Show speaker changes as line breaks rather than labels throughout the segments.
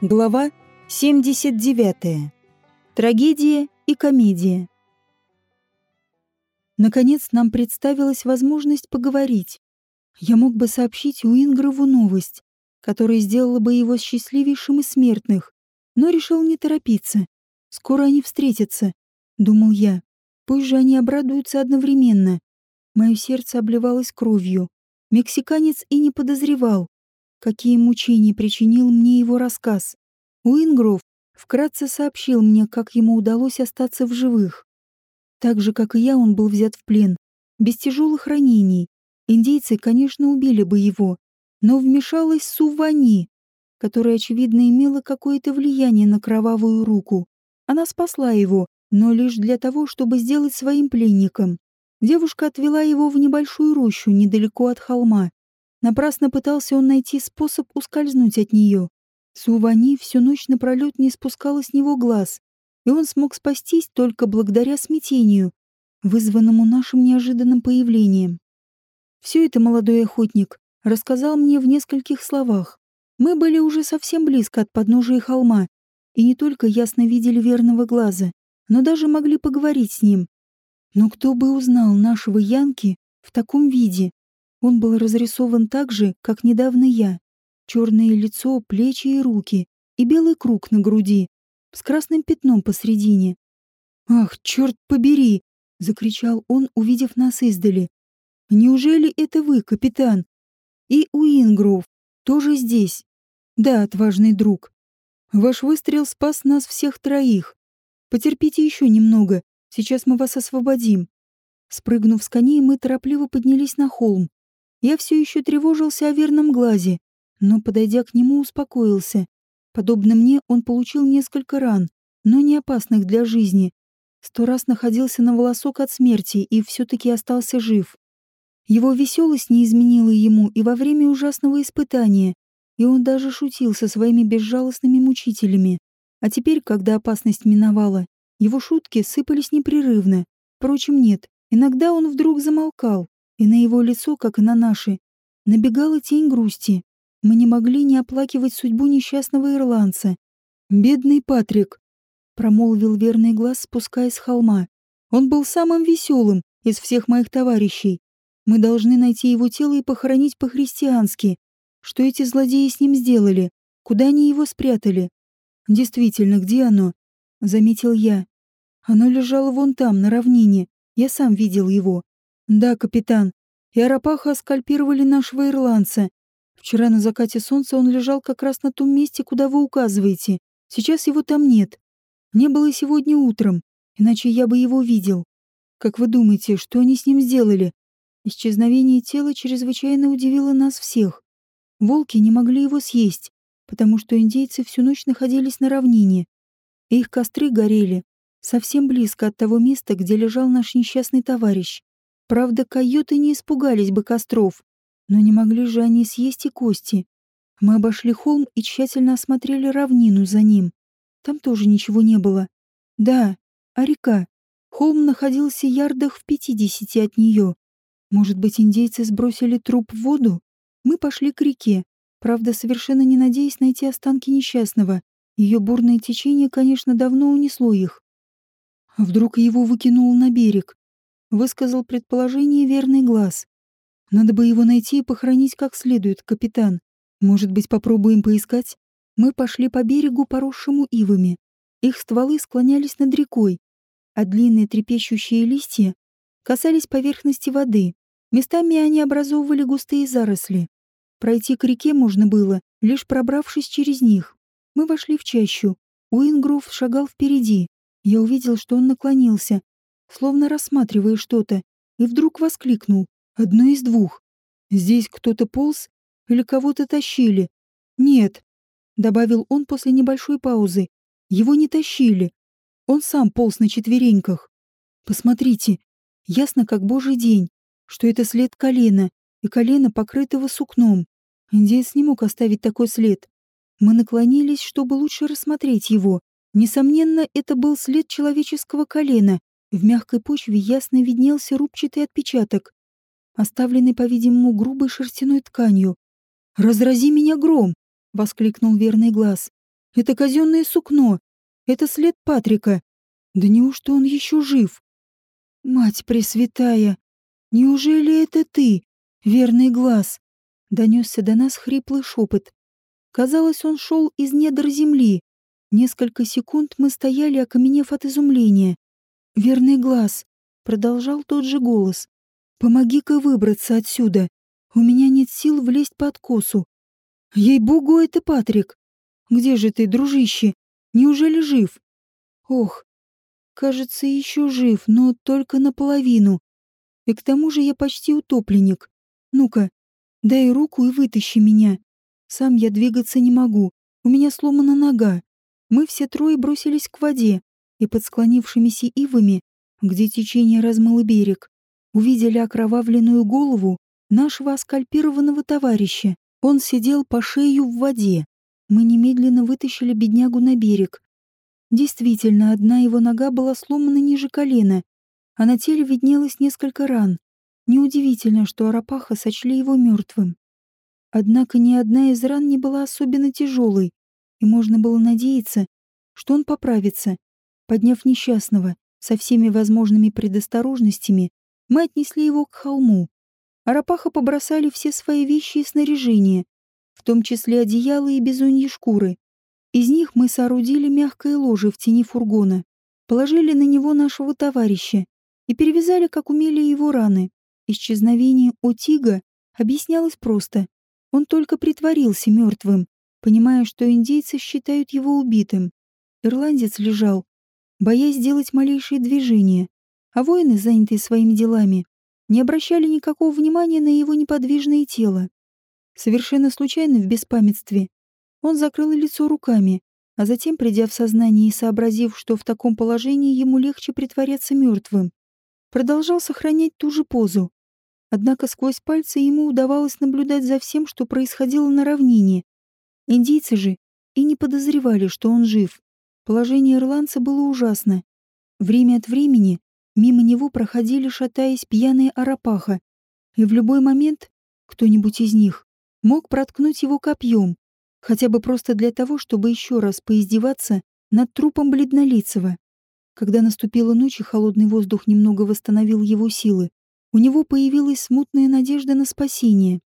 Глава 79. Трагедия и комедия. Наконец нам представилась возможность поговорить. Я мог бы сообщить Уингрову новость, которая сделала бы его счастливейшим из смертных, но решил не торопиться. Скоро они встретятся, думал я. Пусть же они обрадуются одновременно. Мое сердце обливалось кровью. Мексиканец и не подозревал, какие мучения причинил мне его рассказ. Уингров вкратце сообщил мне, как ему удалось остаться в живых. Так же, как и я, он был взят в плен, без тяжелых ранений. Индейцы, конечно, убили бы его, но вмешалась Сувани, которая, очевидно, имела какое-то влияние на кровавую руку. Она спасла его, но лишь для того, чтобы сделать своим пленником. Девушка отвела его в небольшую рощу недалеко от холма. Напрасно пытался он найти способ ускользнуть от нее. Сувани всю ночь напролет не спускала с него глаз, и он смог спастись только благодаря смятению, вызванному нашим неожиданным появлением. Все это молодой охотник рассказал мне в нескольких словах. Мы были уже совсем близко от подножия холма, и не только ясно видели верного глаза, но даже могли поговорить с ним. Но кто бы узнал нашего Янки в таком виде? Он был разрисован так же, как недавно я. Черное лицо, плечи и руки, и белый круг на груди, с красным пятном посредине. «Ах, черт побери!» — закричал он, увидев нас издали. «Неужели это вы, капитан? И Уингров тоже здесь? Да, отважный друг. Ваш выстрел спас нас всех троих. Потерпите еще немного, сейчас мы вас освободим». Спрыгнув с коней, мы торопливо поднялись на холм. Я все еще тревожился о верном глазе, но, подойдя к нему, успокоился. Подобно мне, он получил несколько ран, но не опасных для жизни. Сто раз находился на волосок от смерти и все-таки остался жив. Его веселость не изменила ему и во время ужасного испытания, и он даже шутил со своими безжалостными мучителями. А теперь, когда опасность миновала, его шутки сыпались непрерывно. Впрочем, нет, иногда он вдруг замолкал, и на его лицо, как и на наши, набегала тень грусти. Мы не могли не оплакивать судьбу несчастного ирландца. «Бедный Патрик», — промолвил верный глаз, спускаясь с холма. «Он был самым веселым из всех моих товарищей. Мы должны найти его тело и похоронить по-христиански. Что эти злодеи с ним сделали? Куда они его спрятали? Действительно, где оно? Заметил я. Оно лежало вон там, на равнине. Я сам видел его. «Да, капитан. И Арапаха скальпировали нашего ирландца. Вчера на закате солнца он лежал как раз на том месте, куда вы указываете. Сейчас его там нет. Не было сегодня утром, иначе я бы его видел. Как вы думаете, что они с ним сделали? Исчезновение тела чрезвычайно удивило нас всех. Волки не могли его съесть, потому что индейцы всю ночь находились на равнине. Их костры горели совсем близко от того места, где лежал наш несчастный товарищ. Правда, койоты не испугались бы костров, но не могли же они съесть и кости. Мы обошли холм и тщательно осмотрели равнину за ним. Там тоже ничего не было. Да, а река. Холм находился ярдах в пятидесяти от нее. Может быть, индейцы сбросили труп в воду? Мы пошли к реке, правда, совершенно не надеясь найти останки несчастного. Ее бурное течение, конечно, давно унесло их. Вдруг его выкинуло на берег высказал предположение верный глаз. Надо бы его найти и похоронить как следует, капитан. Может быть, попробуем поискать? Мы пошли по берегу, поросшему ивами. Их стволы склонялись над рекой, а длинные трепещущие листья касались поверхности воды. Местами они образовывали густые заросли. Пройти к реке можно было, лишь пробравшись через них. Мы вошли в чащу. Уингров шагал впереди. Я увидел, что он наклонился, словно рассматривая что-то, и вдруг воскликнул. Одно из двух. Здесь кто-то полз или кого-то тащили? Нет, добавил он после небольшой паузы. Его не тащили. Он сам полз на четвереньках. Посмотрите, ясно как божий день, что это след колена, и колено покрытого сукном. Индеец не мог оставить такой след. Мы наклонились, чтобы лучше рассмотреть его. Несомненно, это был след человеческого колена, в мягкой почве ясно виднелся рубчатый отпечаток, оставленный, по-видимому, грубой шерстяной тканью. «Разрази меня гром!» — воскликнул верный глаз. Это казенное сукно. Это след Патрика. Да неужто он еще жив? Мать Пресвятая, неужели это ты, верный глаз? Донесся до нас хриплый шепот. Казалось, он шел из недр земли. Несколько секунд мы стояли, окаменев от изумления. «Верный глаз», — продолжал тот же голос. «Помоги-ка выбраться отсюда. У меня нет сил влезть под косу. Ей-богу, это Патрик. Где же ты, дружище? Неужели жив? Ох, кажется, еще жив, но только наполовину. И к тому же я почти утопленник. Ну-ка, дай руку и вытащи меня. Сам я двигаться не могу. У меня сломана нога. Мы все трое бросились к воде и под склонившимися ивами, где течение размыло берег, увидели окровавленную голову нашего оскальпированного товарища. Он сидел по шею в воде. Мы немедленно вытащили беднягу на берег. Действительно, одна его нога была сломана ниже колена, а на теле виднелось несколько ран. Неудивительно, что Арапаха сочли его мертвым. Однако ни одна из ран не была особенно тяжелой, и можно было надеяться, что он поправится. Подняв несчастного со всеми возможными предосторожностями, мы отнесли его к холму. Арапаха побросали все свои вещи и снаряжение, в том числе одеяла и бизоньи шкуры. Из них мы соорудили мягкое ложе в тени фургона, положили на него нашего товарища и перевязали, как умели, его раны. Исчезновение Отига объяснялось просто. Он только притворился мертвым, понимая, что индейцы считают его убитым. Ирландец лежал, боясь сделать малейшие движения, а воины, занятые своими делами, не обращали никакого внимания на его неподвижное тело. Совершенно случайно в беспамятстве он закрыл лицо руками, а затем, придя в сознание и сообразив, что в таком положении ему легче притворяться мертвым, продолжал сохранять ту же позу. Однако сквозь пальцы ему удавалось наблюдать за всем, что происходило на равнине. Индийцы же и не подозревали, что он жив. Положение ирландца было ужасно. Время от времени Мимо него проходили, шатаясь, пьяные арапаха, и в любой момент кто-нибудь из них мог проткнуть его копьем, хотя бы просто для того, чтобы еще раз поиздеваться над трупом бледнолицего. Когда наступила ночь и холодный воздух немного восстановил его силы, у него появилась смутная надежда на спасение.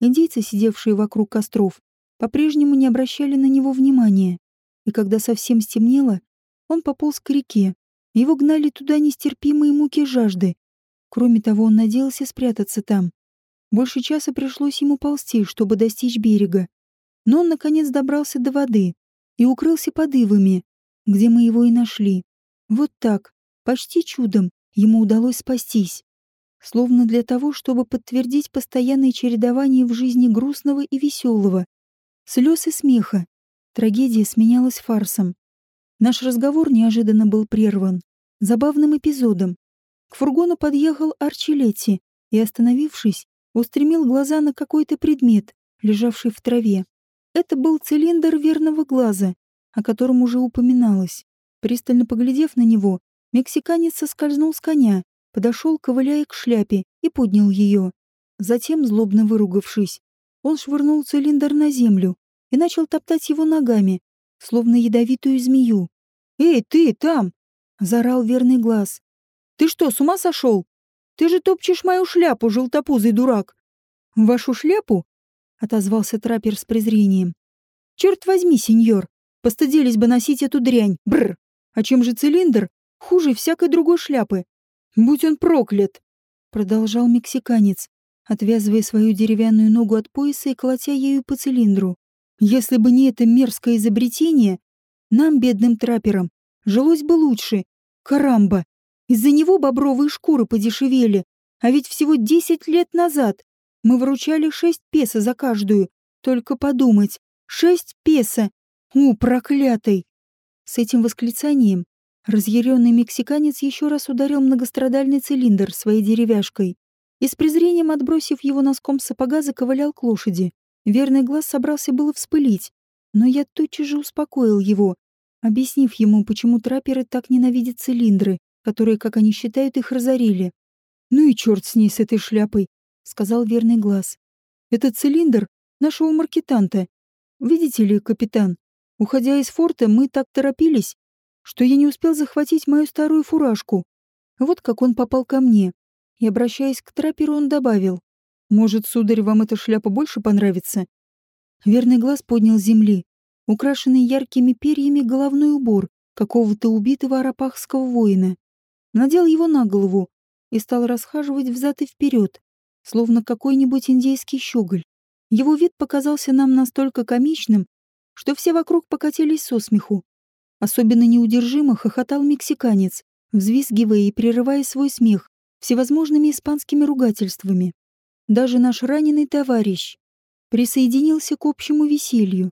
Индейцы, сидевшие вокруг костров, по-прежнему не обращали на него внимания, и когда совсем стемнело, он пополз к реке, его гнали туда нестерпимые муки жажды. Кроме того, он надеялся спрятаться там. Больше часа пришлось ему ползти, чтобы достичь берега. Но он, наконец, добрался до воды и укрылся под ивами, где мы его и нашли. Вот так, почти чудом, ему удалось спастись. Словно для того, чтобы подтвердить постоянное чередование в жизни грустного и веселого. Слез и смеха. Трагедия сменялась фарсом. Наш разговор неожиданно был прерван забавным эпизодом. К фургону подъехал Арчилетти и, остановившись, устремил глаза на какой-то предмет, лежавший в траве. Это был цилиндр верного глаза, о котором уже упоминалось. Пристально поглядев на него, мексиканец соскользнул с коня, подошел, ковыляя к шляпе, и поднял ее. Затем, злобно выругавшись, он швырнул цилиндр на землю и начал топтать его ногами, словно ядовитую змею. «Эй, ты, там! Зарал верный глаз. «Ты что, с ума сошел? Ты же топчешь мою шляпу, желтопузый дурак!» «Вашу шляпу?» — отозвался траппер с презрением. «Черт возьми, сеньор, постыдились бы носить эту дрянь, бррр! А чем же цилиндр? Хуже всякой другой шляпы. Будь он проклят!» Продолжал мексиканец, отвязывая свою деревянную ногу от пояса и колотя ею по цилиндру. «Если бы не это мерзкое изобретение, нам, бедным трапперам, жилось бы лучше. Карамба! Из-за него бобровые шкуры подешевели. А ведь всего десять лет назад мы выручали шесть песо за каждую. Только подумать, шесть песо! У, проклятый! С этим восклицанием разъяренный мексиканец еще раз ударил многострадальный цилиндр своей деревяшкой и с презрением отбросив его носком сапога заковылял к лошади. Верный глаз собрался было вспылить, но я тотчас же успокоил его, объяснив ему, почему трапперы так ненавидят цилиндры, которые, как они считают, их разорили. «Ну и черт с ней, с этой шляпой», — сказал верный глаз. «Это цилиндр нашего маркетанта. Видите ли, капитан, Уходя из форта, мы так торопились, что я не успел захватить мою старую фуражку. Вот как он попал ко мне. И, обращаясь к трапперу, он добавил. «Может, сударь, вам эта шляпа больше понравится?» Верный глаз поднял земли, украшенный яркими перьями головной убор какого-то убитого арапахского воина. Надел его на голову и стал расхаживать взад и вперед, словно какой-нибудь индейский щеголь. Его вид показался нам настолько комичным, что все вокруг покатились со смеху. Особенно неудержимо хохотал мексиканец, взвизгивая и прерывая свой смех всевозможными испанскими ругательствами. Даже наш раненый товарищ присоединился к общему веселью.